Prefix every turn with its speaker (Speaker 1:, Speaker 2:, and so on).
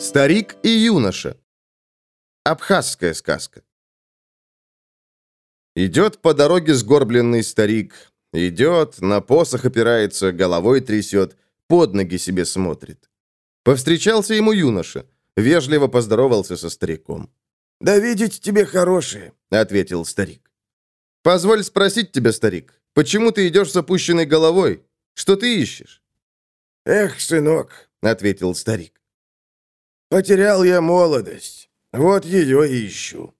Speaker 1: Старик и юноша. Абхазская сказка. Идет по дороге сгорбленный старик. Идет, на посох опирается, головой трясет, под ноги себе смотрит. Повстречался ему юноша. Вежливо поздоровался со стариком.
Speaker 2: «Да видеть тебе хорошее», —
Speaker 1: ответил старик. «Позволь спросить тебя, старик, почему ты идешь с опущенной головой? Что ты ищешь?»
Speaker 2: «Эх, сынок», —
Speaker 1: ответил старик.
Speaker 2: «Потерял я молодость. Вот ее ищу».